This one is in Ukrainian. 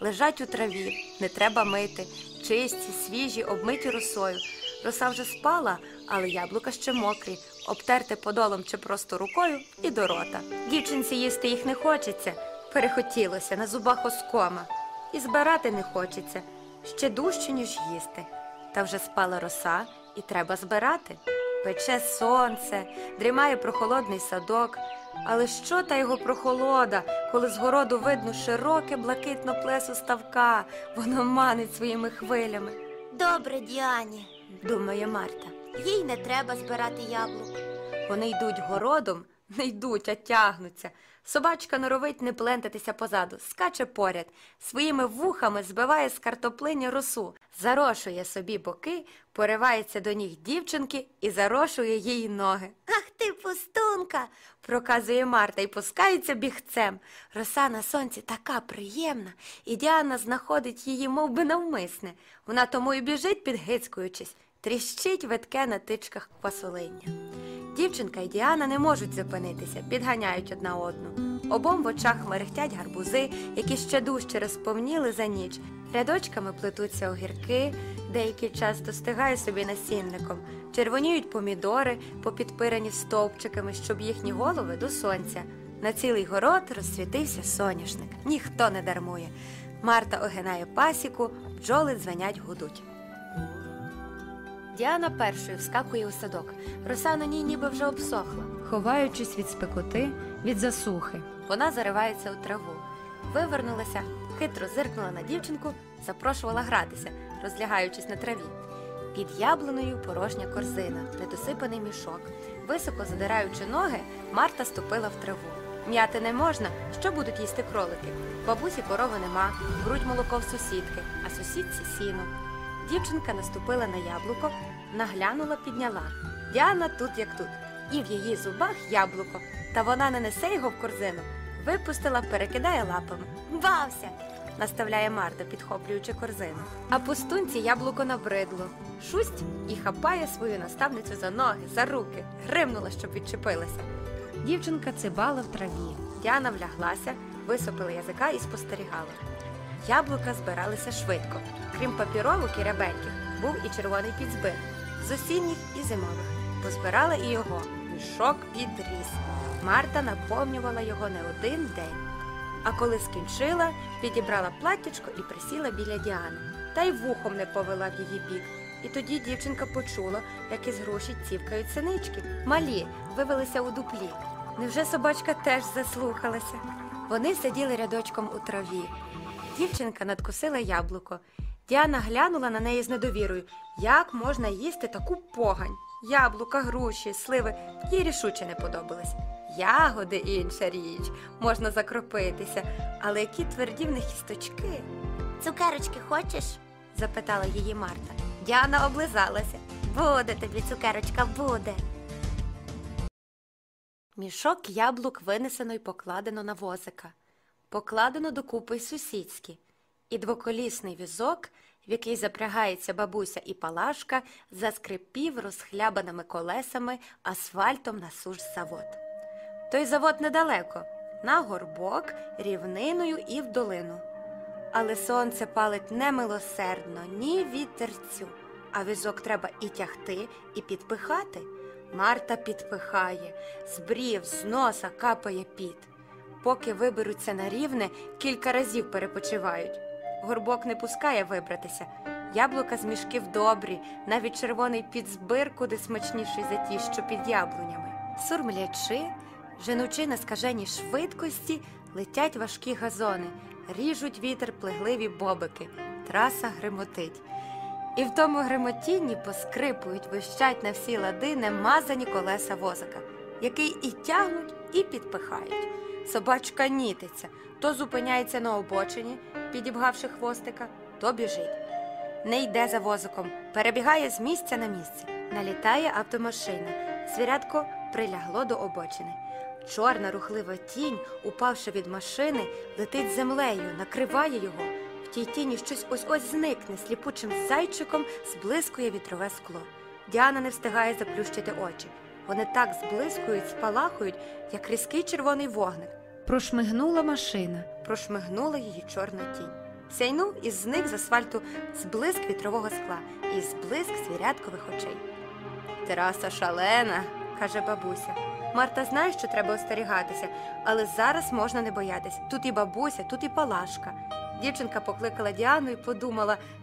лежать у траві, не треба мити, чисті, свіжі, обмиті росою. Роса вже спала, але яблука ще мокрі, обтерти подолом чи просто рукою і до рота. Дівчинці їсти їх не хочеться, перехотілося на зубах оскома. І збирати не хочеться, ще дужче, ніж їсти. Та вже спала роса, і треба збирати. Пече сонце, дрімає прохолодний садок. Але що та його прохолода, коли з городу видно широке блакитно плесо ставка, воно манить своїми хвилями, Добре, Діані. думає Марта. Їй не треба збирати яблук. Вони йдуть городом, не йдуть, а тягнуться. Собачка норовить не плентатися позаду, скаче поряд, своїми вухами збиває з картоплині росу, зарошує собі боки, поривається до ніг дівчинки і зарошує їй ноги. Ах ти, пустунка! Проказує Марта і пускається бігцем. Роса на сонці така приємна, і Діана знаходить її мов би навмисне. Вона тому і біжить, підгицькуючись, тріщить ветке на тичках квасолиння. Дівчинка і Діана не можуть зупинитися, підганяють одна одну. Обом в очах мерехтять гарбузи, які ще дужче розповніли за ніч. Рядочками плетуться огірки, деякий час достигає собі насінником, червоніють помідори, попідпирані стовпчиками, щоб їхні голови до сонця. На цілий город розсвітився соняшник. Ніхто не дармує. Марта огинає пасіку, бджоли дзвенять гудуть. Діана першою вскакує у садок. Роса на ній ніби вже обсохла, ховаючись від спекоти, від засухи. Вона заривається у траву. Вивернулася, хитро зиркнула на дівчинку, запрошувала гратися, розлягаючись на траві. Під яблуною порожня корзина, недосипаний мішок. Високо задираючи ноги, Марта ступила в траву. М'яти не можна, що будуть їсти кролики. Бабусі корови нема, грудь молоко в сусідки, а сусідці сіно. Дівчинка наступила на яблуко, наглянула, підняла. Діана тут як тут, і в її зубах яблуко, та вона не несе його в корзину. Випустила, перекидає лапами. Бався! наставляє Марта, підхоплюючи корзину. А пустунці яблуко набридло. Шусть і хапає свою наставницю за ноги, за руки, гримнула, щоб відчепилася. Дівчинка цибала в траві. Діана вляглася, висопила язика і спостерігала. Яблука збиралися швидко. Крім папіровок і рябеньких, був і червоний підзбир. З осінніх і зимових. Позбирала і його. Мішок підріс. Марта наповнювала його не один день. А коли скінчила, підібрала платтячко і присіла біля Діани, та й вухом не повела в її бік. І тоді дівчинка почула, як із груші цівкають синички. Малі вивелися у дуплі. Невже собачка теж заслухалася? Вони сиділи рядочком у траві. Дівчинка надкусила яблуко. Діана глянула на неї з недовірою. Як можна їсти таку погань? Яблука, груші, сливи їй рішуче не подобались. Ягоди інша річ, можна закропитися, але які тверді в них кісточки? Цукерочки хочеш? запитала її Марта. Діана облизалася. Буде тобі цукерочка, буде. Мішок яблук винесено й покладено на возика, покладено докупи сусідські, і двоколісний візок, в який запрягається бабуся і палашка, заскрипів розхлябаними колесами асфальтом на суш завод. Той завод недалеко, на горбок, рівниною і в долину. Але сонце палить немилосердно, ні вітерцю, а візок треба і тягти, і підпихати. Марта підпихає, з брів, з носа капає піт. Поки виберуться на рівне, кілька разів перепочивають. Горбок не пускає вибратися. Яблука з мішків добрі, навіть червоний підзбир куди смачніший за ті, що під яблунями. Сурмлячи, женучи на скаженій швидкості, летять важкі газони, ріжуть вітер плегливі бобики, траса гримотить. І в тому гримотінні поскрипують, вищать на всі лади немазані колеса возика, який і тягнуть, і підпихають. Собачка нітиться, то зупиняється на обочині, підібгавши хвостика, то біжить. Не йде за возиком, перебігає з місця на місце. Налітає автомашина. Звірятко прилягло до обочини. Чорна рухлива тінь, упавши від машини, летить землею, накриває його. В тій тіні щось ось ось зникне, сліпучим зайчиком зблискує вітрове скло. Діана не встигає заплющити очі. Вони так зблискують, спалахують, як різкий червоний вогник. Прошмигнула машина, прошмигнула її чорна тінь. Сяйнув і зник з асфальту зблиск вітрового скла і зблиск звіряткових очей. Тераса шалена, каже бабуся. Марта знає, що треба остерігатися, але зараз можна не боятись. Тут і бабуся, тут і палашка. Дівчинка покликала Діану і подумала,